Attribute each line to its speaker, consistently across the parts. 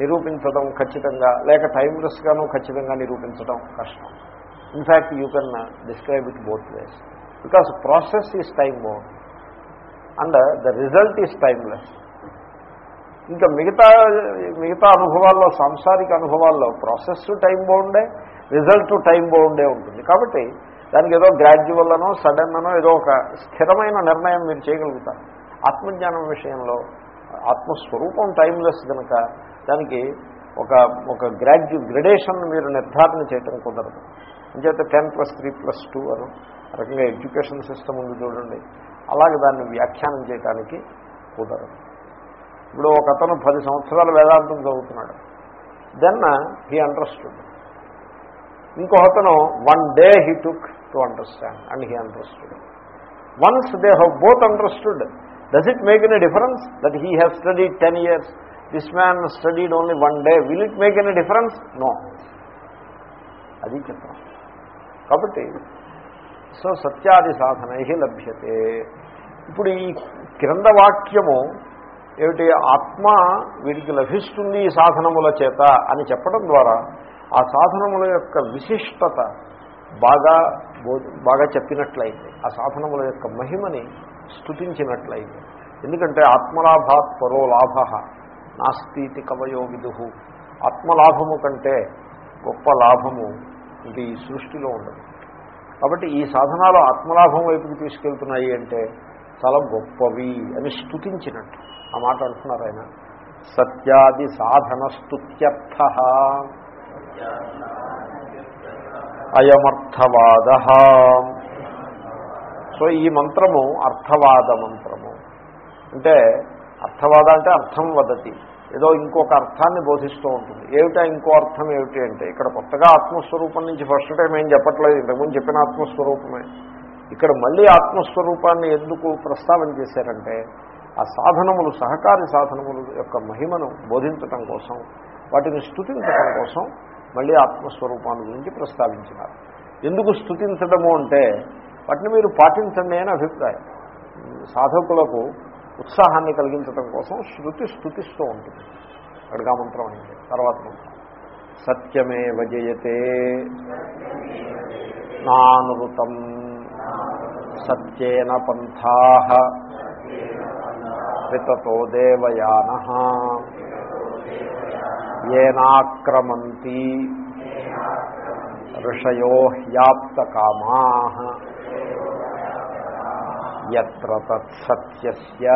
Speaker 1: నిరూపించడం ఖచ్చితంగా లేక టైమ్లెస్గాను ఖచ్చితంగా నిరూపించడం కష్టం. In fact you can describe it both ways because process is time bound and the result is timeless ఇంకా మిగతా మిగతా అనుభవాల్లో సాంసారిక అనుభవాల్లో ప్రాసెస్ టైం బాగుండే రిజల్ట్ టైం బాగుండే ఉంటుంది. కాబట్టి దానికి ఏదో గ్రాడ్యువల్ అనో సడన్ అనో ఏదో ఒక స్థిరమైన నిర్ణయం మీరు చేయగలుగుతారు. ఆత్మజ్ఞానం విషయంలో ఆత్మస్వరూపం టైంలెస్ కనుక దానికి ఒక ఒక గ్రాడ్యు గ్రడేషన్ మీరు నిర్ధారణ చేయటం కుదరదు. అంచేత ten plus three plus two అను రకంగా ఎడ్యుకేషన్ సిస్టమ్ ఉంది చూడండి. అలాగే దాన్ని వ్యాఖ్యానం చేయడానికి కుదరదు. ఇప్పుడు ఒక అతను పది సంవత్సరాలు వేదాంతం చదువుతున్నాడు. Then he understood. ఇంకో అతను one day he took to understand and he understood. Once they have both understood does it make any difference that he have study ten years this man studied only one day will it make any difference no అది చెప్తాం కాబట్టి so సత్యాది సాధనై లభ్యతే. ఇప్పుడు ఈ క్రింద వాక్యము ఏమిటి? ఆత్మ వీడికి లభిస్తుంది ఈ సాధనముల చేత అని చెప్పడం ద్వారా ఆ సాధనముల యొక్క విశిష్టత బాగా బాగా చెప్పినట్లయింది. ఆ సాధనముల యొక్క మహిమని స్థుతించినట్లయింది ఎందుకంటే ఆత్మలాభాత్ పరో లాభ నాస్తీతి కవయో విదుహు ఆత్మలాభము కంటే గొప్ప లాభము ఇది ఈ సృష్టిలో ఉండదు. కాబట్టి ఈ సాధనాలు ఆత్మలాభం వైపుకి తీసుకెళ్తున్నాయి అంటే చాలా గొప్పవి అని స్థుతించినట్టు ఆ మాట అంటున్నారు ఆయన. సత్యాది సాధన స్తుత్యర్థ అయమర్థవాద. సో ఈ మంత్రము అర్థవాద మంత్రము. అంటే అర్థవాద అంటే అర్థం వదతి. ఏదో ఇంకొక అర్థాన్ని బోధిస్తూ ఉంటుంది. ఏమిటా ఇంకో అర్థం ఏమిటి అంటే ఇక్కడ కొత్తగా ఆత్మస్వరూపం నుంచి ఫస్ట్ టైం ఏం చెప్పట్లేదు ఇంతకుముందు చెప్పిన ఆత్మస్వరూపమే. ఇక్కడ మళ్ళీ ఆత్మస్వరూపాన్ని ఎందుకు ప్రస్తావన చేశారంటే ఆ సాధనములు సహకారి సాధనములు యొక్క మహిమను బోధించటం కోసం వాటిని స్థుతించటం కోసం మళ్ళీ ఆత్మస్వరూపాన్ని గురించి ప్రస్తావించినారు. ఎందుకు స్థుతించడము అంటే వాటిని మీరు పాటించండి అని అభిప్రాయం. సాధకులకు ఉత్సాహాన్ని కలిగించడం కోసం శృతి స్థుతిస్తూ ఉంటుంది. అడుగా మంత్రం అయింది తర్వాత మంత్రం. సత్యమే వజయతే నానృతం సత్యేన పంథా వితతో దేవయాన ఏనాక్రమంతి ఋషయో హ్యాప్తకామా ఎత్ర తత్సత్యస్య.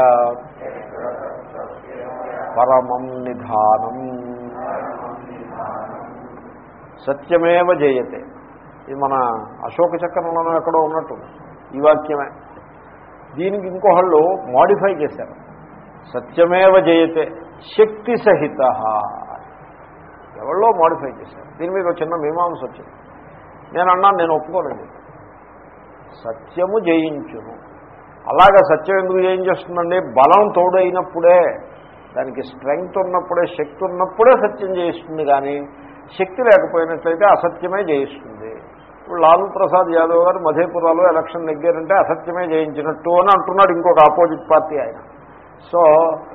Speaker 1: పరమం నిధానం. సత్యమేవ జయతే. ఇది మన అశోక చక్రంలోనూ ఎక్కడో ఉన్నట్టు. ఈ వాక్యమే. దీనికి ఇంకొకళ్ళు మాడిఫై చేశారు. సత్యమేవ జయతే. శక్తి సహిత. ఎవరో మాడిఫై చేశారు. దీని మీద ఒక చిన్న మీమాంస వచ్చింది. నేను అన్నాను నేను ఒప్పుకోనండి సత్యము జయించును. అలాగా సత్యం ఎందుకు జయించేస్తుందండి బలం తోడైనప్పుడే దానికి స్ట్రెంగ్త్ ఉన్నప్పుడే శక్తి ఉన్నప్పుడే సత్యం చేయిస్తుంది కానీ శక్తి లేకపోయినట్లయితే అసత్యమే జయిస్తుంది ఇప్పుడు లాలూ ప్రసాద్ యాదవ్ గారు మధేపురాలో ఎలక్షన్ నెగ్గారంటే అసత్యమే జయించినట్టు అని అంటున్నాడు ఇంకొక ఆపోజిట్ పార్టీ ఆయన. సో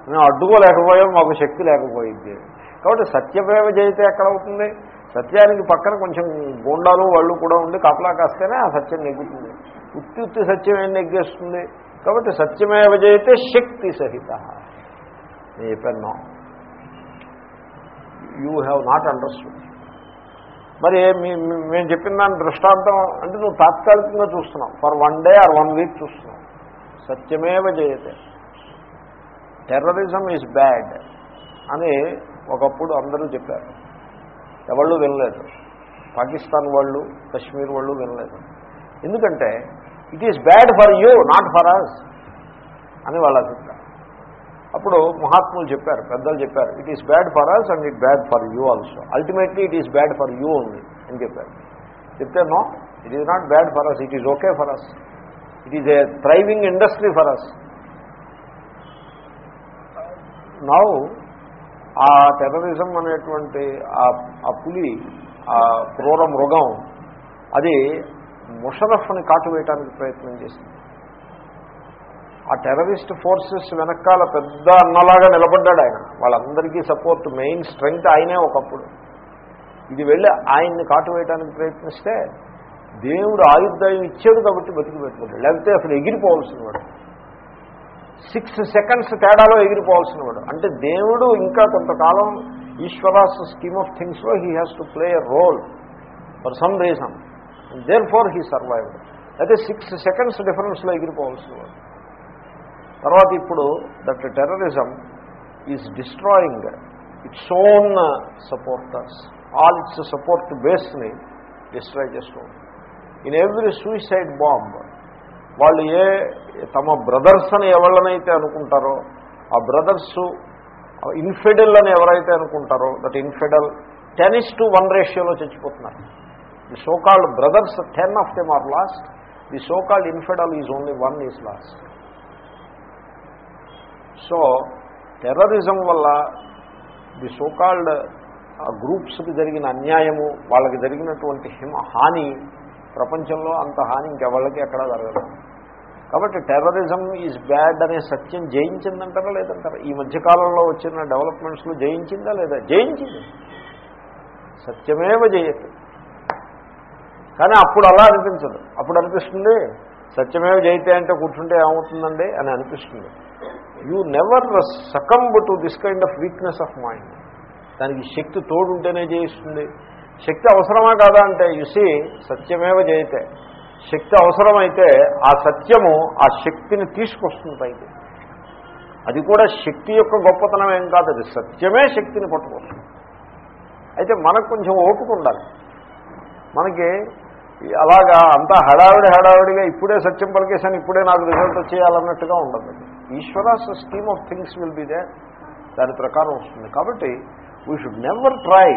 Speaker 1: మేము అడ్డుకోలేకపోయాం మాకు శక్తి లేకపోయింది. కాబట్టి సత్యమేవ జయితే ఎక్కడ అవుతుంది సత్యానికి పక్కన కొంచెం గోండాలు వాళ్ళు కూడా ఉండి కపలా కాస్తేనే ఆ సత్యం నెగ్గుతుంది. ఉత్తి సత్యం ఏం నెగ్గేస్తుంది? కాబట్టి సత్యమేవ జయితే శక్తి సహిత. నేను చెప్పాను. యూ హ్యావ్ నాట్ అండర్స్టూడ్ మరి మేము చెప్పిన దాని దృష్టాంతం అంటే నువ్వు తాత్కాలికంగా చూస్తున్నావు. For one day or one week చూస్తున్నావు. సత్యమేవ జయతే. టెర్రరిజం ఈజ్ బ్యాడ్ అని ఒకప్పుడు అందరూ చెప్పారు. ఎవళ్ళు వినలేదు. పాకిస్తాన్ వాళ్ళు కశ్మీర్ వాళ్ళు వినలేదు. ఎందుకంటే it is bad for you not for us అని వాళ్ళ అభిప్రాయం. అప్పుడు మహాత్ములు చెప్పారు పెద్దలు చెప్పారు it is bad for us and it bad for you also ultimately it is bad for you only అని చెప్పారు. చెప్తే no it is not bad for us it is okay for us it is a thriving industry for us now ah terrorism అనేటువంటి ఆ- ఆ పులి ఆ క్రూర మృగం అది ముషరఫ్ని కాటు వేయడానికి ప్రయత్నం చేసింది. ఆ టెర్రరిస్ట్ ఫోర్సెస్ వెనకాల పెద్ద అన్నలాగా నిలబడ్డాడు ఆయన. వాళ్ళందరికీ సపోర్ట్ మెయిన్ స్ట్రెంగ్త్ ఆయనే ఒకప్పుడు. ఇది వెళ్ళి ఆయన్ని కాటు వేయడానికి ప్రయత్నిస్తే దేవుడు ఆయుర్దాయం ఇచ్చాడు కాబట్టి బతికి పెట్టుకుంటాడు. లేకపోతే అసలు ఎగిరిపోవాల్సిన వాడు సిక్స్ సెకండ్స్ తేడాలో ఎగిరిపోవాల్సిన వాడు అంటే దేవుడు ఇంకా కొంతకాలం Ishwara's scheme of థింగ్స్లో he has to play a role for some reason there far he survived అయితే సిక్స్ సెకండ్స్ డిఫరెన్స్లో ఎగిరిపోవాల్సిన వాడు తర్వాత ఇప్పుడు that terrorism is destroying its own supporters all its support బేస్ని destroy చేస్తూ ఇన్ ఎవ్రీ సూసైడ్ బాంబ్ వాళ్ళు ఏ తమ బ్రదర్స్ అని ఎవళ్ళనైతే అనుకుంటారో ఆ బ్రదర్స్ ఇన్ఫెడల్ అని ఎవరైతే అనుకుంటారో that infidel ten is to one రేషియోలో చచ్చిపోతున్నారు. The so called brothers ten of them are lost the so called infidel is only one is lost so terrorism వల్ల ది సోకాల్డ్ గ్రూప్స్కి జరిగిన అన్యాయము వాళ్ళకి జరిగినటువంటి హిమ హాని ప్రపంచంలో అంత హాని ఇంకెవాళ్ళకి ఎక్కడా జరగదు. కాబట్టి టెర్రరిజం ఈజ్ బ్యాడ్ అనే సత్యం జయించిందంటారా లేదంటారా? ఈ మధ్యకాలంలో వచ్చిన డెవలప్మెంట్స్లో జయించిందా లేదా? జయించింది. సత్యమేవ జయత్. కానీ అప్పుడు అలా అనిపించదు. అప్పుడు అనిపిస్తుంది సత్యమేవ జయితే అంటే కూర్చుంటే ఏమవుతుందండి? అని అనిపిస్తుంది. You never succumb to this kind of weakness of mind దానికి శక్తి తోడుంటేనే జయిస్తుంది. శక్తి అవసరమా కాదా అంటే యుసి సత్యమేవ జయితే. శక్తి అవసరమైతే ఆ సత్యము ఆ శక్తిని తీసుకొస్తుంది పైకి. అది కూడా శక్తి యొక్క గొప్పతనం ఏం కాదు అది సత్యమే శక్తిని పట్టుకొస్తుంది. అయితే మనకు కొంచెం ఓపిక ఉండాలి. మనకి అలాగా అంతా హడావిడి హడావిడిగా ఇప్పుడే సత్యం పలికేశాను ఇప్పుడే నాకు రిజల్ట్ వచ్చేయాలన్నట్టుగా ఉండదు. Ishwara's scheme of things will be they దాని ప్రకారం వస్తుంది. కాబట్టి we should never try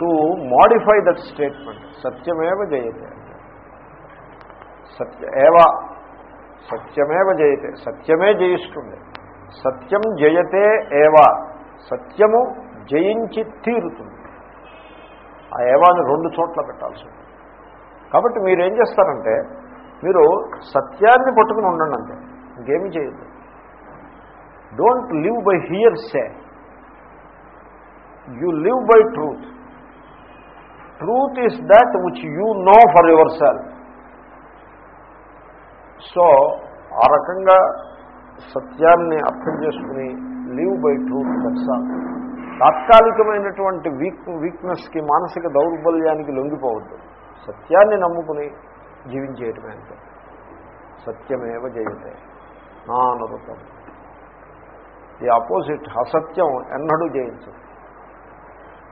Speaker 1: to modify that statement సత్యమేవ జయతే. సత్య ఏవ సత్యమేవ జయతే. సత్యమే జయిస్తుంది. సత్యం జయతే ఏవా. సత్యము జయించి తీరుతుంది. ఆ ఏవాని రెండు చోట్ల పెట్టాల్సి కాబట్టి మీరు ఏం చేస్తారంటే మీరు సత్యాన్ని పట్టుకుని ఉండండి అంతే. ఇంకేమి చేయొద్దు. Don't live by hearsay you live by truth truth is that which you know for yourself so ఆ రకంగా సత్యాన్ని అర్థం చేసుకుని లివ్ బై ట్రూత్ దర్శాలు తాత్కాలికమైనటువంటి వీక్ వీక్నెస్కి మానసిక దౌర్బల్యానికి లొంగిపోవద్దు. సత్యాన్ని నమ్ముకుని జీవించేయటమే అంటే సత్యమేవ జయతే. నా అనుభూతం ది ఆపోజిట్ అసత్యం ఎన్నడూ జయించదు.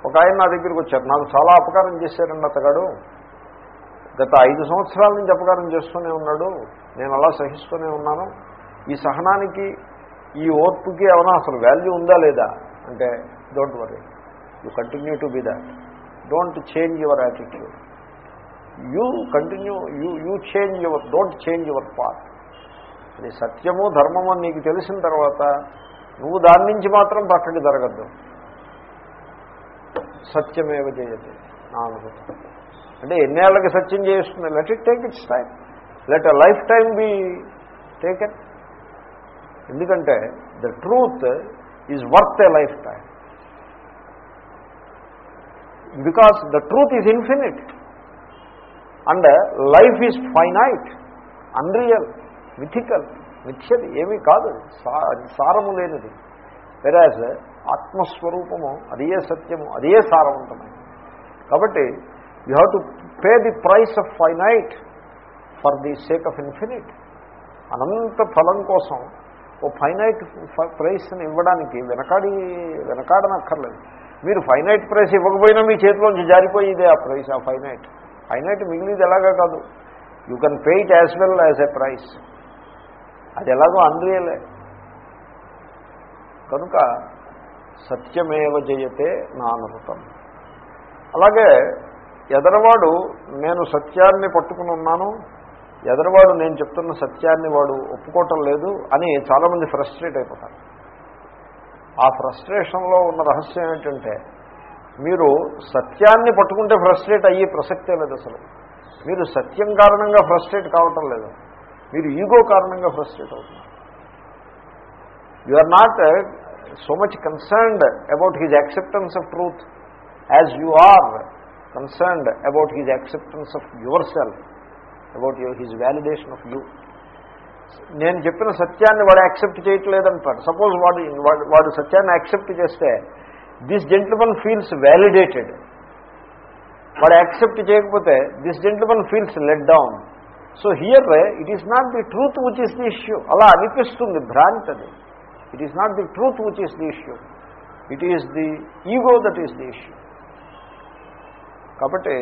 Speaker 1: ఒక ఆయన నా దగ్గరికి వచ్చారు. నాకు చాలా అపకారం చేశారండి అతగాడు. గత ఐదు సంవత్సరాల నుంచి అపకారం చేస్తూనే ఉన్నాడు. నేను అలా సహిస్తూనే ఉన్నాను. ఈ సహనానికి ఈ ఓర్పుకి ఏమైనా అసలు వాల్యూ ఉందా లేదా? అంటే don't worry you continue to be that don't change your attitude you continue you you change your don't change your path. అది సత్యము ధర్మము అని నీకు తెలిసిన తర్వాత నువ్వు దాని నుంచి మాత్రం పక్కకి జరగద్దు. సత్యమేవ చేయదు నా అనుభూతి. అంటే ఎన్నేళ్ళకి సత్యం చేస్తుంది let it take its time let a lifetime be taken ఎందుకంటే the truth is worth a lifetime because the truth is infinite and life is finite unreal mythical మిథ్యది ఏమీ కాదు సారము లేనిది. వెరాజ్ ఆత్మస్వరూపము అదే సత్యము అదే సారవంతమైనది. కాబట్టి you have to pay the price of finite for the sake of infinite అనంత ఫలం కోసం ఓ ఫైనైట్ ప్రైస్ని ఇవ్వడానికి వెనకాడి వెనకాడనక్కర్లేదు. మీరు ఫైనైట్ ప్రైస్ ఇవ్వకపోయినా మీ చేతిలోంచి జారిపోయేదే ఆ ప్రైస్ ఆ ఫైనైట్. ఫైనైట్ మిగిలిది ఎలాగా కాదు. You can pay it as well as a price అది ఎలాగో అన్రియలే కనుక సత్యమేవ జయతే నా అనుభూతం అలాగే ఎదరవాడు నేను సత్యాన్ని పట్టుకుని ఉన్నాను ఎదరవాడు నేను చెప్తున్న సత్యాన్ని వాడు ఒప్పుకోవటం లేదు అని చాలామంది ఫ్రస్ట్రేట్ అయిపోతారు. ఆ ఫ్రస్ట్రేషన్లో ఉన్న రహస్యం ఏంటంటే మీరు సత్యాన్ని పట్టుకుంటే ఫ్రస్ట్రేట్ అయ్యే ప్రసక్తే లేదు అసలు. మీరు సత్యం కారణంగా ఫ్రస్ట్రేట్ కావటం లేదు. మీరు ఈగో కారణంగా ఫ్రస్ట్రేట్ అవుతున్నారు. You are not so much concerned about his acceptance of truth as you are concerned about his acceptance of yourself about your his validation of you నేను చెప్పిన సత్యాన్ని వాడు యాక్సెప్ట్ చేయట్లేదంటాడు. సపోజ్ వాడు వాడు వాడు సత్యాన్ని యాక్సెప్ట్ చేస్తే దిస్ జెంట్మన్ ఫీల్స్ వ్యాలిడేటెడ్ వాడు యాక్సెప్ట్ చేయకపోతే this gentleman feels let down so here it is not the truth which is the issue అలా అనిపిస్తుంది భ్రాంత్ అది. It is not the truth which is the issue it is the ego that is the issue కాబట్టి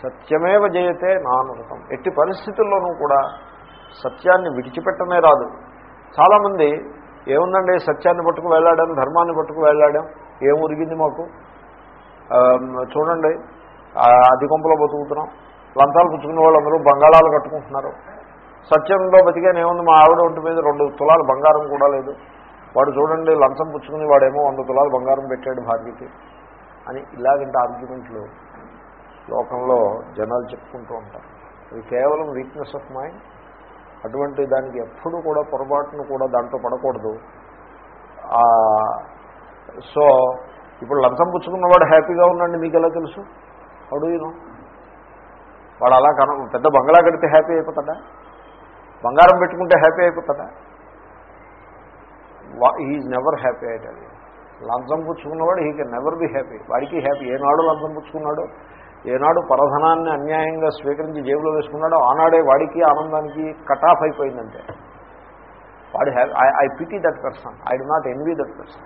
Speaker 1: సత్యమేవ జయతే నానృతం ఎట్టి పరిస్థితుల్లోనూ కూడా సత్యాన్ని విడిచిపెట్టమే రాదు. చాలామంది ఏముందండి సత్యాన్ని పట్టుకు వెళ్ళాడాం ధర్మాన్ని పట్టుకు వెళ్ళాడాం? ఏం ఉరిగింది మాకు? చూడండి. అది కొంపలో బతుకుతున్నాం. లంచాలు పుచ్చుకునే వాళ్ళందరూ బంగాళాలు కట్టుకుంటున్నారు. సత్యంలో బతికాను ఏముంది మా ఆవిడ ఒంటి మీద రెండు తులాలు బంగారం కూడా లేదు. వాడు చూడండి లంచం పుచ్చుకుని వాడేమో వంద తులాలు బంగారం పెట్టాడు భార్యకి అని ఇలాగంటి ఆర్గ్యుమెంట్లు లోకంలో జనాలు చెప్పుకుంటూ ఉంటారు. ఇది కేవలం వీక్నెస్ ఆఫ్ మైండ్ అటువంటి దానికి ఎప్పుడూ కూడా పొరపాటును కూడా దాంట్లో పడకూడదు. సో ఇప్పుడు లంచం పుచ్చుకున్నవాడు హ్యాపీగా ఉండండి మీకు ఎలా తెలుసు? అడుగును వాడు అలా కన పెద్ద బంగ్లా కడితే హ్యాపీ అయిపోతాడా? బంగారం పెట్టుకుంటే హ్యాపీ అయిపోతాడా? ఈజ్ నెవర్ హ్యాపీ అయితే లంచం పుచ్చుకున్నవాడు he can never be happy వాడికి హ్యాపీ. ఏనాడు లంచం పుచ్చుకున్నాడు ఏనాడు పరధనాన్ని అన్యాయంగా స్వీకరించి జేబులో వేసుకున్నాడో ఆనాడే వాడికి ఆనందానికి కట్ ఆఫ్ అయిపోయిందంటే. వాడు happy I pity that person I do not envy that person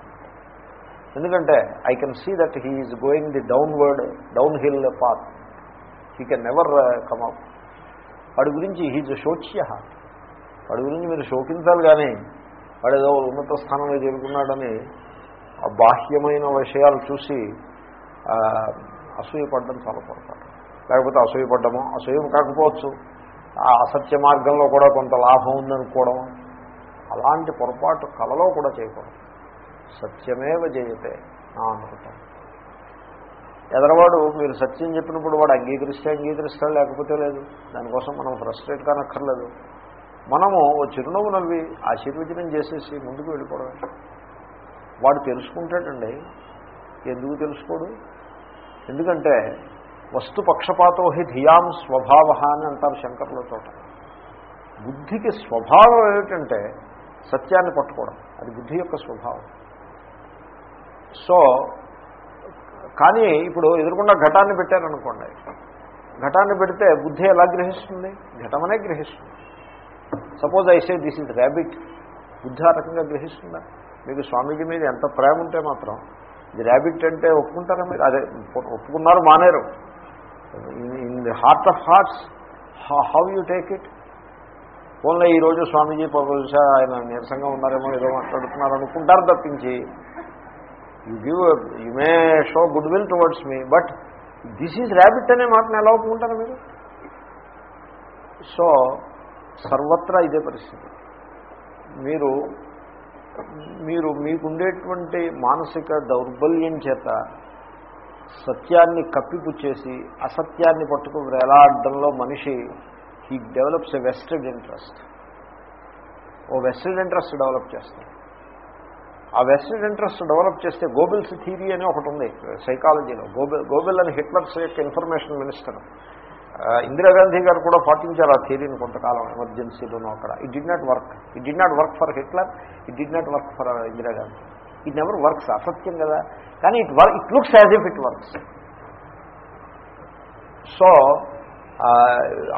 Speaker 1: ఎందుకంటే I can see that he is going the downward downhill path he can never come వాడి గురించి హీజ్ శోచ్య. వాడి గురించి మీరు శోకించాలి కానీ వాడు ఏదో ఉన్నత స్థానంలో చేరుకున్నాడని బాహ్యమైన విషయాలు చూసి ఆ, అసూయపడడం చాలా పొరపాటు. లేకపోతే అసూయపడ్డము అసూయం కాకపోవచ్చు. ఆ అసత్య మార్గంలో కూడా కొంత లాభం ఉందనుకోవడం. అలాంటి పొరపాటు కలలో కూడా చేయకూడదు. సత్యమేవ జయతే నా అనుకుంటాం ఎదరవాడు మీరు సత్యం చెప్పినప్పుడు వాడు అంగీకరిస్తే అంగీకరిస్తాడు లేకపోతే లేదు. దానికోసం మనం ఫ్రస్ట్రేట్ కానక్కర్లేదు. మనము ఓ చిరునవ్వు నవ్వి ఆశీర్వచనం చేసేసి ముందుకు వెళ్ళిపోవడం వాడు తెలుసుకుంటాడండి. ఎందుకు తెలుసుకోడు? ఎందుకంటే వస్తు పక్షపాతో హి ధియాం స్వభావ అని అంటారు శంకర్ల చోట బుద్ధికి స్వభావం ఏమిటంటే సత్యాన్ని పట్టుకోవడం. అది బుద్ధి యొక్క స్వభావం. సో కానీ ఇప్పుడు ఎదురుకుండా ఘటాన్ని పెట్టారనుకోండి. ఘటాన్ని పెడితే బుద్ధి ఎలా గ్రహిస్తుంది? ఘటమనే గ్రహిస్తుంది. Suppose I say this is rabbit. బుద్ధి ఆ రకంగా గ్రహిస్తుందా? మీకు స్వామీజీ మీద ఎంత ప్రేమ ఉంటే మాత్రం ఇది ర్యాబిట్ అంటే ఒప్పుకుంటారా మీరు? అదే ఒప్పుకున్నారు Maneru. In the heart of hearts how you take it? Only ఈరోజు స్వామీజీ బహుశా ఆయన నీరసంగా ఉన్నారేమో ఏదో మాట్లాడుతున్నారు అనుకుంటారు తప్పించి you give you may show goodwill towards me but this is rabbit అనే మాటను ఎలా ఒప్పుకుంటారు మీరు? సో సర్వత్రా ఇదే పరిస్థితి. మీరు మీరు మీకుండేటువంటి మానసిక దౌర్బల్యం చేత సత్యాన్ని కప్పిపుచ్చేసి అసత్యాన్ని పట్టుకు వేలాడడంలో మనిషి he develops a vested interest oh vested interest develop చేస్తాడు. ఆ వెస్టెడ్ ఇంట్రెస్ట్ డెవలప్ చేస్తే గోబిల్స్ థీరీ అని ఒకటి ఉంది సైకాలజీలో. గోబిల్ గోబిల్ అని హిట్లర్స్ యొక్క ఇన్ఫర్మేషన్ మినిస్టర్. ఇందిరాగాంధీ గారు కూడా పాటించారు ఆ థియరీని కొంతకాలం ఎమర్జెన్సీలోనూ అక్కడ. It did not work it did not work for Hitler it did not work for Indira Gandhi it never works అసత్యం కదా. కానీ it work it looks as if it works so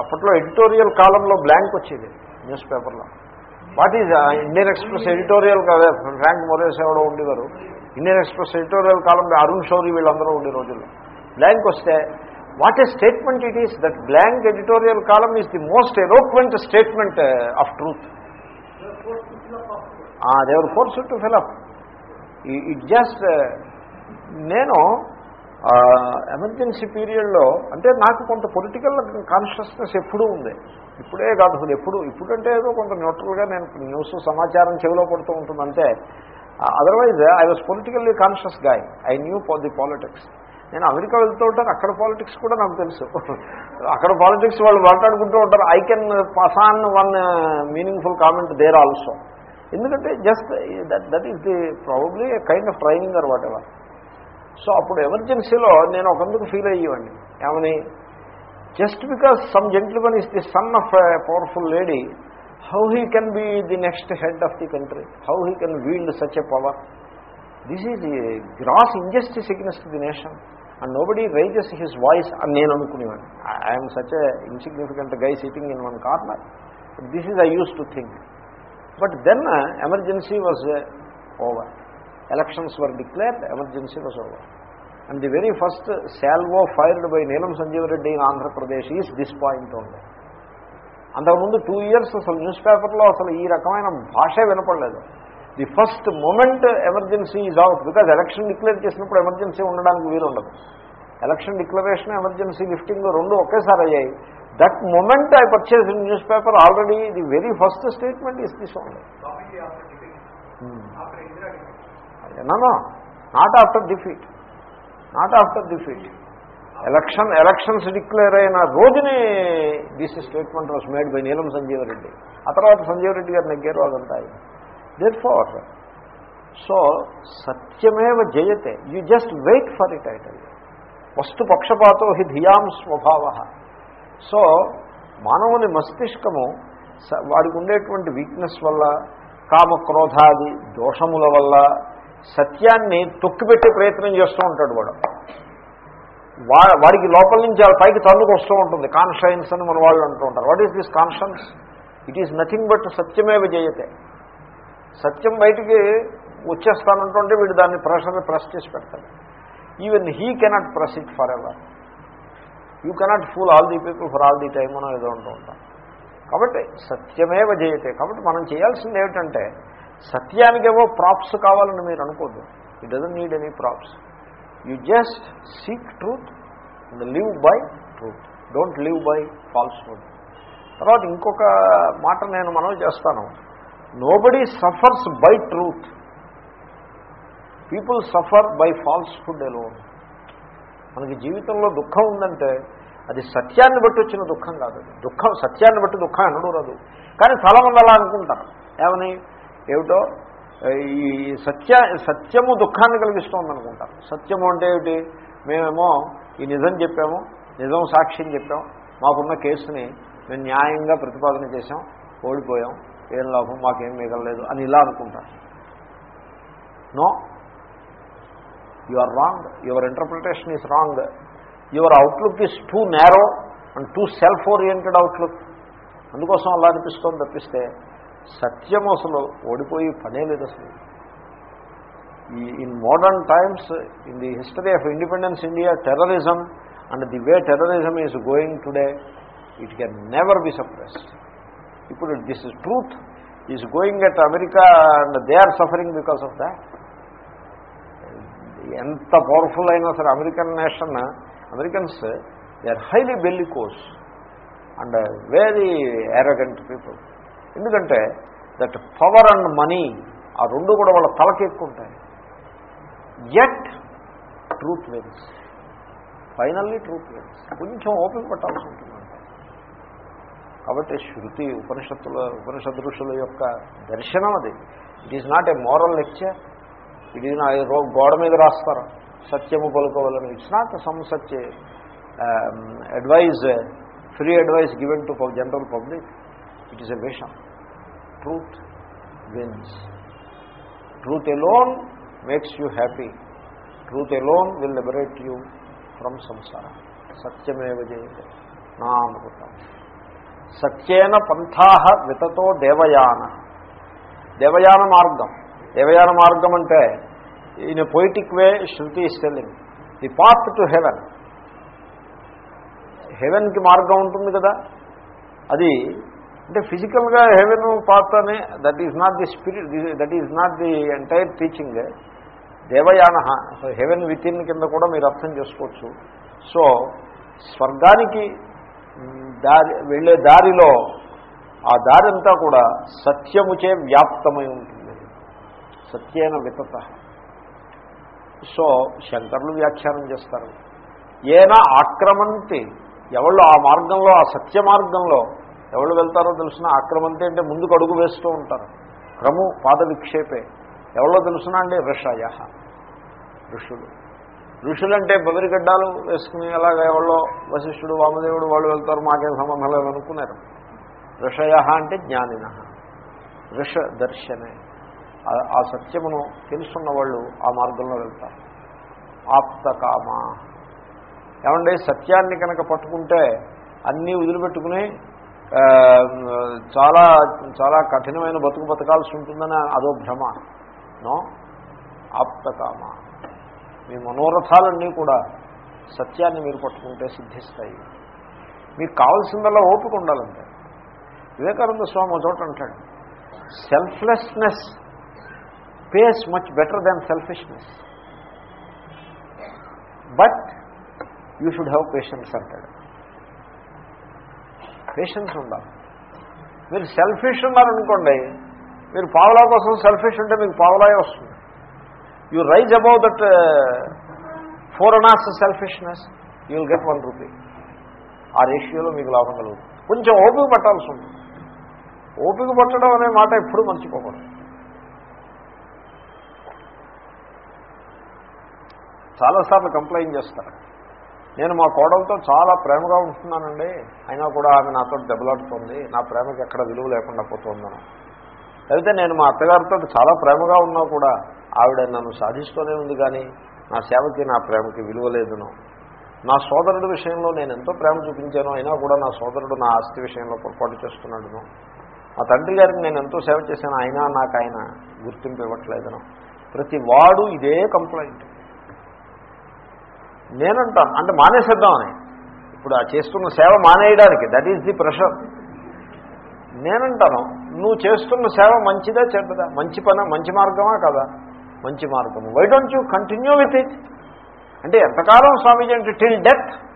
Speaker 1: అప్పట్లో ఎడిటోరియల్ కాలంలో బ్లాంక్ వచ్చేది న్యూస్ పేపర్లో. What is Indian express editorial కదా Frank Moraes ఎవడో ఉండేవారు. ఇండియన్ ఎక్స్ప్రెస్ ఎడిటోరియల్ కాలంలో అరుణ్ షౌరి వీళ్ళందరూ ఉండే రోజుల్లో. బ్లాంక్ వస్తే what a statement it is that blank editorial column is the most eloquent statement of truth they were forced to fill up it just నేను emergency పీరియడ్లో అంటే నాకు కొంత పొలిటికల్ కాన్షియస్నెస్ ఎప్పుడూ ఉంది. ఇప్పుడే కాదు అసలు ఎప్పుడు ఇప్పుడంటే ఏదో కొంత న్యూట్రల్గా నేను న్యూస్ సమాచారం చెవిలో పడుతూ ఉంటుంది otherwise I was politically conscious guy. I knew for the politics. నేను అమెరికా వెళ్తూ ఉంటాను అక్కడ పాలిటిక్స్ కూడా నాకు తెలుసు. అక్కడ పాలిటిక్స్ వాళ్ళు మాట్లాడుకుంటూ ఉంటారు. I can pass on one meaningful comment there also ఎందుకంటే just that that is the probably kind of training or whatever so అప్పుడు ఎమర్జెన్సీలో నేను ఒకందుకు ఫీల్ అయ్యేవాడిని. ఏమని? Just because some gentleman is the son of a powerful lady how he can be the next head of the country how he can wield such a power this is gross injustice against the nation and nobody rises his voice అని నేను అనుకునేవాడిని. I'm such a insignificant guy sitting in one corner this is I use to think but then emergency was over elections were declared emergency was over and the very first శాల్వో fired by Neelam Sanjiva Reddy in Andhra Pradesh is this point only అంతకుముందు two years అసలు news పేపర్లో అసలు ఈ రకమైన భాషే వినపడలేదు the first moment emergency is out because election declare చేసినప్పుడు emergency ఉండడానికి వీలు ఉండదు ఎలక్షన్ డిక్లరేషన్ ఎమర్జెన్సీ లిఫ్టింగ్ రెండు ఒకేసారి అయ్యాయి that moment I purchase in newspaper already the very first statement is this only no not after defeat not after defeat election elections declare అయిన రోజునే this statement was made by Neelam Sanjiva Reddy ఆ తర్వాత సంజీవ రెడ్డి గారు నెగ్గారు అదంతా that far so సత్యమేవ జయతే you just wait for it ఐటల్ వస్తు పక్షపాతో హి ధియాం స్వభావ. సో మానవుని మస్తిష్కము స- వాడికి ఉండేటువంటి వీక్నెస్ వల్ల కామక్రోధాది దోషముల వల్ల సత్యాన్ని తొక్కిపెట్టే ప్రయత్నం చేస్తూ ఉంటాడు వాడు. వా వాడికి లోపల నుంచి వాళ్ళ పైకి తన్నుకు వస్తూ ఉంటుంది. కాన్షియన్స్ అని మన వాళ్ళు అంటూ ఉంటారు. What is this conscience it is nothing but సత్యమేవ విజయతే. సత్యం బయటికి వచ్చేస్తానంటుంటే వీడు దాన్ని ప్రెషర్ ప్రెస్ చేసి పెడతాడు. Even he cannot press it forever you cannot fool all the people for all the time అని ఏదో ఉంటూ ఉంటాం కాబట్టి సత్యమేవ జయతే కాబట్టి మనం చేయాల్సింది ఏమిటంటే సత్యానికేవో ప్రాప్స్ కావాలని మీరు అనుకోద్దు. It doesn't need any props you just seek truth and live by truth don't live by falsehood తర్వాత ఇంకొక మాట నేను మనం చేస్తాను. Nobody suffers by truth people suffer by falsehood alone మనకి జీవితంలో దుఃఖం ఉందంటే అది సత్యాన్ని బట్టి వచ్చిన దుఃఖం కాదు. దుఃఖం సత్యాన్ని బట్టి దుఃఖం అనడు రాదు. కానీ చాలామంది అలా అనుకుంటారు. ఏమని? ఏమిటో? ఈ సత్య సత్యము దుఃఖాన్ని కలిగిస్తోంది అనుకుంటారు సత్యము అంటే ఏమిటి? మేమేమో ఈ నిజం చెప్పాము నిజం సాక్ష్యం చెప్పాం మాకున్న కేసుని మేము న్యాయంగా ప్రతిపాదన చేశాం ఓడిపోయాం ఏం లాభం మాకేం మిగలలేదు అని ఇలా అనుకుంటారు no. You are wrong your interpretation is wrong your outlook is too narrow and too self oriented outlook. అందుకోసం అలా అనిపిస్తోంది తప్పిస్తే సత్యం అసలు ఓడిపోయి పనే లేదు అసలు. ఈ in modern times in the history of independence India terrorism and the way terrorism is going today it can never be suppressed ఇప్పుడు this is truth is going at America and they are suffering because of that ఎంత powerful అయినా సరే American nation Americans they are highly bellicose and very arrogant people ఎందుకంటే that power and money ఆ రెండు కూడా వాళ్ళ తలకెక్కుంటాయి at truth wins finally truth wins కొంచెం ఓపిక పట్టాల్సి ఉంటుంది. కాబట్టి శృతి ఉపనిషత్తుల ఉపనిషదృషుల యొక్క దర్శనం అది. It is not a moral lecture ఇది నా గోడ మీద రాస్తారు. సత్యము పలుకోవాలని. It's not some such advice free advice given to general public it is a vision truth wins truth alone makes you happy truth alone will liberate you from samsara సత్యమేవ జయతే నా అనుకుంటాం సత్యేన పంథా వితతో దేవయాన దేవయాన మార్గం దేవయాన మార్గం అంటే in a poetic way shruti selling the path to heaven హెవెన్కి మార్గం ఉంటుంది కదా? అది అంటే ఫిజికల్గా హెవెన్ పాత్ అని that is not the spirit that is not the entire teaching దేవయాన so heaven within కింద కూడా మీరు అర్థం చేసుకోవచ్చు. సో స్వర్గానికి దారి వెళ్ళే దారిలో ఆ దారి అంతా కూడా సత్యముచే వ్యాప్తమై ఉంటుంది. సత్యేన వితత. సో శంకర్లు వ్యాఖ్యానం చేస్తారు. ఏనా ఆక్రమంతి ఎవళ్ళు ఆ మార్గంలో ఆ సత్య మార్గంలో ఎవరు వెళ్తారో తెలిసిన అక్రమంతే అంటే ముందుకు అడుగు వేస్తూ ఉంటారు. క్రము పాద విక్షేపే. ఎవరో తెలుసునా అండి ఋషయ ఋషులు. ఋషులంటే బబరిగడ్డాలు వేసుకుని అలాగ ఎవరో వశిష్ఠుడు వామదేవుడు వాళ్ళు వెళ్తారు మాకేం సంబంధం లేదనుకున్నారు ఋషయ అంటే జ్ఞానిన ఋష దర్శనే. ఆ- సత్యమును తెలుసున్న వాళ్ళు ఆ మార్గంలో వెళ్తారు. ఆప్తకామా. ఏమంటే సత్యాన్ని కనుక పట్టుకుంటే అన్నీ వదిలిపెట్టుకుని చాలా చాలా కఠినమైన బతుకు బతకాల్సి ఉంటుందని అదో భ్రమ. నో? ఆప్తకామ. మీ మనోరథాలన్నీ కూడా సత్యాన్ని మీరు పట్టుకుంటే సిద్ధిస్తాయి. మీకు కావాల్సిందల్లా ఓపిక ఉండాలంటే. వివేకానంద స్వామి ఒక చోట అంటాడు selflessness pays much better than selfishness but you should have patience అంటాడు. పేషెన్స్ ఉండాలి. మీరు సెల్ఫిష్ ఉన్నారనుకోండి మీరు పావలా కోసం సెల్ఫిష్ ఉంటే మీకు పావలాయే వస్తుంది. You rise above that four annas selfishness you will get one rupee ఆ రేషియోలో మీకు లాభం కలుగుతుంది. కొంచెం ఓపిక పట్టాల్సి ఉంటుంది. ఓపిక పట్టడం అనే మాట ఎప్పుడు మర్చిపోకూడదు. చాలాసార్లు కంప్లైంట్ చేస్తారు. నేను మా కోడలతో చాలా ప్రేమగా ఉంటున్నానండి. అయినా కూడా ఆమె నాతో దెబ్బలాడుతోంది. నా ప్రేమకి ఎక్కడ విలువ లేకుండా పోతుందను. అయితే నేను మా అత్తగారితో చాలా ప్రేమగా ఉన్నా కూడా ఆవిడ నన్ను సాధిస్తూనే ఉంది కానీ నా సేవకి నా ప్రేమకి విలువ లేదును. నా సోదరుడి విషయంలో నేను ఎంతో ప్రేమ చూపించాను. అయినా కూడా నా సోదరుడు నా ఆస్తి విషయంలో పొరపాటు చేస్తున్నాడును. మా తండ్రి గారికి నేను ఎంతో సేవ చేశాను. అయినా నాకు ఆయన గుర్తింపు ఇవ్వట్లేదను. ప్రతి వాడు ఇదే కంప్లైంట్ నేనంటాను. అంటే మానేసేద్దామని ఇప్పుడు ఆ చేస్తున్న సేవ మానేయడానికి దట్ ఈజ్ ది ప్రెషర్ నేనంటాను నువ్వు చేస్తున్న సేవ మంచిదా చెడ్డదా? మంచి పని? మంచి మార్గమా కదా? మంచి మార్గము. Why don't you continue with it అంటే ఎంతకాలం స్వామీజీ అంటే టిల్ డెత్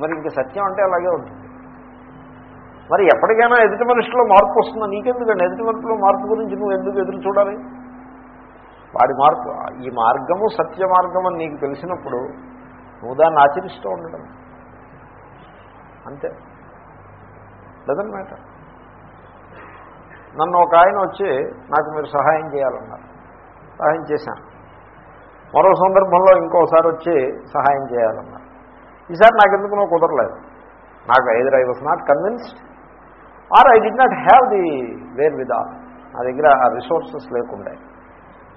Speaker 1: మరి ఇంక సత్యం అంటే అలాగే ఉంటుంది. మరి ఎప్పటికైనా ఎదుటి మనిషిలో మార్పు వస్తుందా? నీకెందుకండి? ఎదుటి మనిషిలో మార్పు గురించి నువ్వు ఎందుకు ఎదురు చూడాలి? వాడి మార్పు ఈ మార్గము సత్య మార్గం అని నీకు తెలిసినప్పుడు నువ్వు దాన్ని ఆచరిస్తూ ఉండడం అంతే. డజన్ మ్యాటర్ నన్ను ఒక ఆయన వచ్చి నాకు మీరు సహాయం చేయాలన్నారు. సహాయం చేశాను. మరో సందర్భంలో ఇంకోసారి వచ్చి సహాయం చేయాలన్నారు. ఈసారి నాకు ఎందుకు నువ్వు కుదరలేదు. నాకు either I was not convinced or I did not have the where with నా దగ్గర ఆ రిసోర్సెస్ లేకుండే.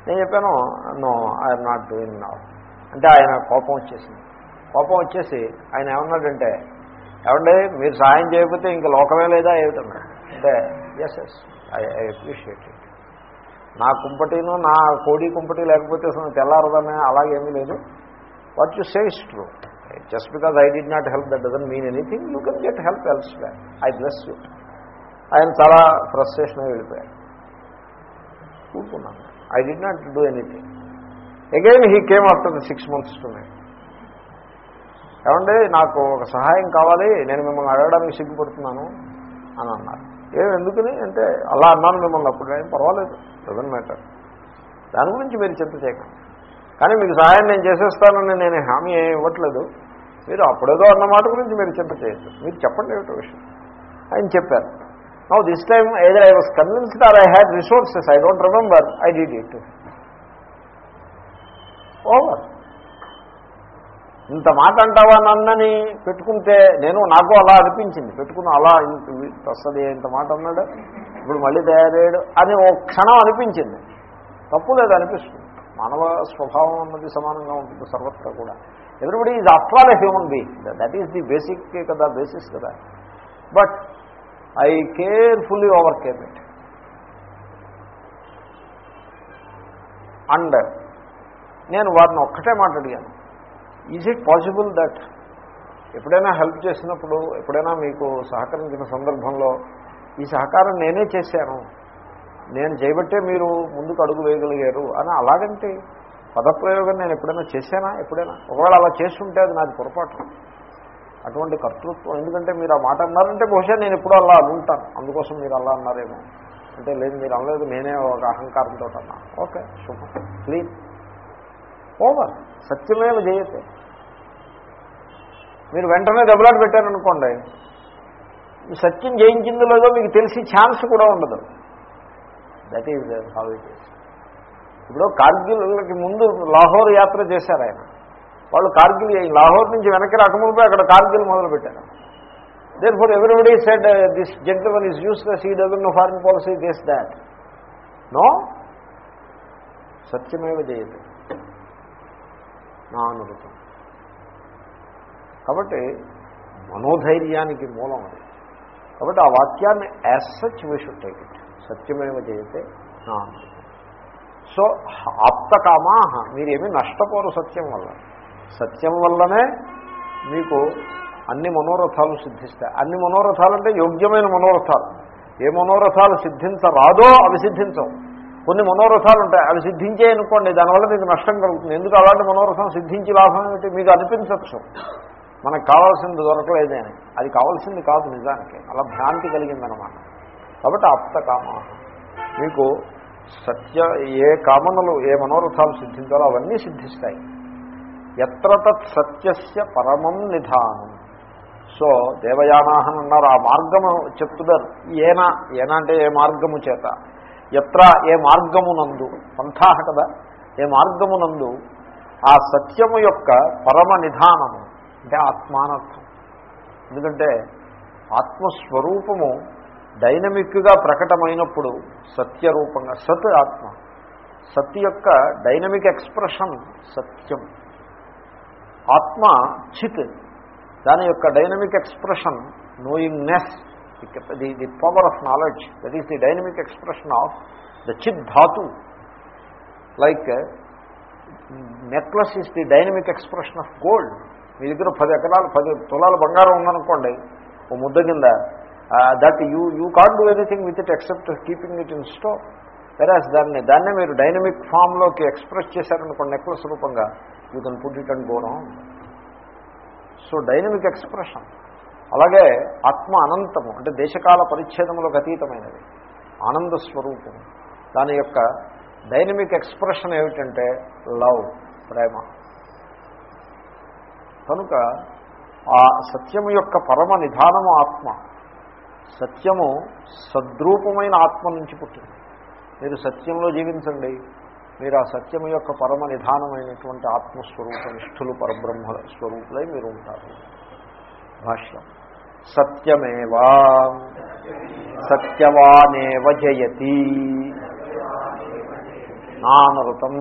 Speaker 1: నేను చెప్పాను నో ఐఎమ్ నాట్ డూయింగ్ నా అంటే ఆయన కోపం వచ్చేసింది. కోపం వచ్చేసి ఆయన ఏమన్నాడంటే ఏమంటే మీరు సాయం చేయకపోతే ఇంక లోకమే లేదా ఏమిటన్నాడు అంటే yes yes I I appreciate it నా కుంపటిను నా కోడి కుంపటి లేకపోతే తెల్లారదనే అలాగేమీ లేదు. What you say is true just because I did not help that doesn't mean anything you can get help else I bless you ఆయన చాలా ఫ్రస్ట్రేషన్ వెళ్ళిపోయాడు. కూర్చున్నాను I did not do anything again he came after the six months to me ఏమంటే నాకు ఒక సహాయం కావాలి నేను మిమ్మల్ని అడగడానికి సిగ్గుపడుతున్నాను అని అన్నారు. ఏం ఎందుకని? అంటే అలా అన్నాను మిమ్మల్ని అప్పుడు. ఏం పర్వాలేదు డజన్ మ్యాటర్ దాని గురించి మీరు చింత చేయకండి. కానీ మీకు సహాయం నేను చేసేస్తానని నేను హామీ ఇవ్వట్లేదు. మీరు అప్పుడేదో అన్న మాట గురించి మీరు చింత చేయొద్దు. మీరు చెప్పండి ఏమిటో విషయం. ఆయన చెప్పారు. No this time either I was convinced or I had resources I don't remember I did it over ఇంత మాట అంటావా నన్నని పెట్టుకుంటే నేను నాకు అలా అనిపించింది. పెట్టుకుని అలా ఇంత వస్తుంది ఇంత మాట అన్నాడు. ఇప్పుడు మళ్ళీ తయారయ్యాడు అని ఓ క్షణం అనిపించింది. తప్పు లేదు అనిపిస్తుంది. మానవ స్వభావం అన్నది సమానంగా ఉంటుంది సర్వత్రా కూడా. Everybody is after human being that is the basic కదా బేసిస్ కదా. But I carefully overcame it. And నేను వారిని ఒక్కటే మాట్లాడిగాను ఈజ్ ఇట్ పాసిబుల్ దట్ ఎప్పుడైనా హెల్ప్ చేసినప్పుడు ఎప్పుడైనా మీకు సహకరించిన సందర్భంలో ఈ సహకారం నేనే చేశాను నేను చేయబట్టే మీరు ముందుకు అడుగు వేయగలిగారు అని అలాగంటే పదప్రయోగం నేను ఎప్పుడైనా చేశానా? ఎప్పుడైనా? ఒకవేళ అలా చేస్తుంటే అది నాది పొరపాటు. అటువంటి కర్తృత్వం. ఎందుకంటే మీరు ఆ మాట అన్నారంటే బహుశా నేను ఎప్పుడూ అలా అనుంటాను. అందుకోసం మీరు అలా అన్నారేమో. అంటే లేదు మీరు అనలేదు నేనే ఒక అహంకారంతో అన్నా. ఓకే శుభం. ప్లీజ్ ఓవర్ సత్యమేవ జయతే. మీరు వెంటనే దెబ్బలాట పెట్టారనుకోండి. సత్యం జయించిందో లేదో మీకు తెలిసి ఛాన్స్ కూడా ఉండదు. That is have it is ఇప్పుడు కార్గిల్కి ముందు లాహోర్ యాత్ర చేశారు ఆయన. వాళ్ళు కార్గిల్ లాహోర్ నుంచి వెనక్కి రాకముందుపై అక్కడ కార్గిల్ మొదలుపెట్టారు. Therefore everybody said this gentleman is useless he doesn't know foreign policy this that no సత్యమేవ జయతే. నా అనుభూతం కాబట్టి మనోధైర్యానికి మూలం అది. కాబట్టి ఆ వాక్యాన్ని as such we should take it సత్యమేవ జయతే నా అనుభూతం సో ఆప్తకామా మీరేమీ నష్టపోరు సత్యం వల్ల. సత్యం వల్లనే మీకు అన్ని మనోరథాలు సిద్ధిస్తాయి. అన్ని మనోరథాలు అంటే యోగ్యమైన మనోరథాలు. ఏ మనోరథాలు సిద్ధించరాదో అవి సిద్ధించవు. కొన్ని మనోరథాలు ఉంటాయి అవి సిద్ధించే అనుకోండి దానివల్ల మీకు నష్టం కలుగుతుంది. ఎందుకు అలాంటి మనోరథం సిద్ధించి లాభం ఏమిటి? మీకు అనిపించవచ్చు. మనకు కావాల్సింది దొరకలేదే అని. అది కావాల్సింది కాదు నిజానికి. అలా భ్రాంతి కలిగిందనమాట. కాబట్టి ఆప్తకామ మీకు సత్య ఏ కామనలు ఏ మనోరథాలు సిద్ధించాలో అవన్నీ సిద్ధిస్తాయి. ఎత్ర తత్ సత్యస్య పరమం నిధానం. సో దేవయానాహన్ అన్నారు. ఆ మార్గము చెప్తున్నారు. ఏనా ఏనా అంటే ఏ మార్గము చేత? ఎత్ర ఏ మార్గమునందు. పంథాహ కదా? ఏ మార్గమునందు ఆ సత్యము యొక్క పరమ నిధానము అంటే ఆత్మానర్థం ఎందుకంటే ఆత్మస్వరూపము డైనమిక్గా ప్రకటమైనప్పుడు సత్యరూపంగా సత్ ఆత్మ. సత్ యొక్క డైనమిక్ ఎక్స్ప్రెషన్ సత్యం. ఆత్మ చిత్. దాని యొక్క dynamic expression knowingness the the power of knowledge that is the dynamic expression of the chit Dhatu like necklace is the dynamic expression of gold మీ దగ్గర పది ఎకరాలు పది తులాల బంగారం ఉందనుకోండి ఓ ముద్ద కింద that you you can do anything with it except keeping it in స్టో వెరాస్ దాన్ని దాన్నే మీరు డైనమిక్ ఫామ్లోకి ఎక్స్ప్రెస్ చేశారనుకోండి నెక్లెస్ రూపంగా you can put it and గోరం సో డైనమిక్ ఎక్స్ప్రెషన్. అలాగే ఆత్మ అనంతము అంటే దేశకాల పరిచ్ఛేదములకు అతీతమైనది. ఆనంద స్వరూపము దాని యొక్క డైనమిక్ ఎక్స్ప్రెషన్ ఏమిటంటే లవ్ ప్రేమ. కనుక ఆ సత్యము యొక్క పరమ నిధానము ఆత్మ. సత్యము సద్రూపమైన ఆత్మ నుంచి పుట్టింది. మీరు సత్యంలో జీవించండి. మీరు ఆ సత్యము యొక్క పరమ నిధానమైనటువంటి ఆత్మస్వరూప నిష్ఠులు పరబ్రహ్మ స్వరూపులై మీరు ఉంటారు. భాష్యం. సత్యమేవా. సత్యవానేవ జయతి. నానృతం